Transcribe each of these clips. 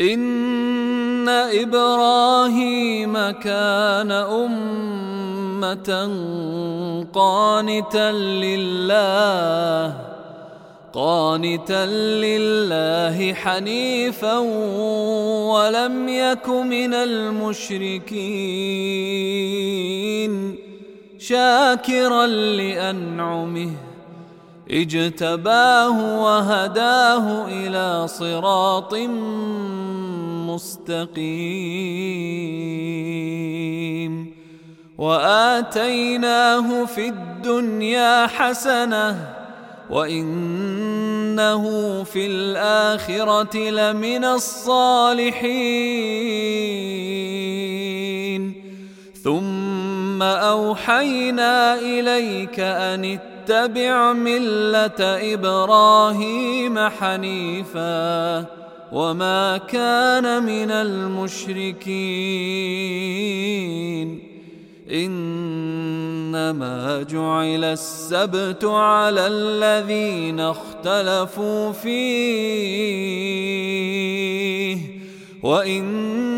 إن إبراهيم كان أمة قانتا لله قانتا لله حنيفا ولم يك من المشركين شاكرا لأنعمه. اجتباه وهداه إلى صراط مستقيم. وآتيناه في الدنيا حسنة وإنه في الآخرة لمن الصالحين. ثم أوحينا إليك أن اتبع ملة إبراهيم حنيفا وما كان من المشركين. إنما جعل السبت على الذين اختلفوا فيه. وإن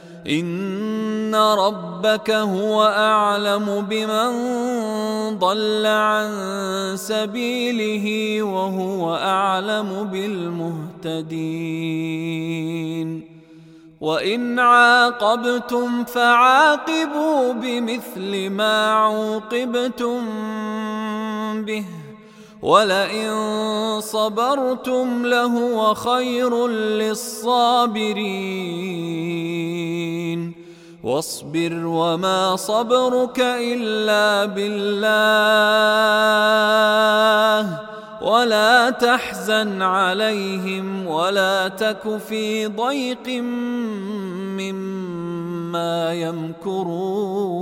ان ربك هو اعلم بمن ضل عن سبيله وهو اعلم بالمهتدين وان عاقبتم فعاقبوا بمثل ما عوقبتم به ولئن صبرتم لهو خير للصابرين واصبر وما صبرك الا بالله ولا تحزن عليهم ولا تك في ضيق مما يمكرون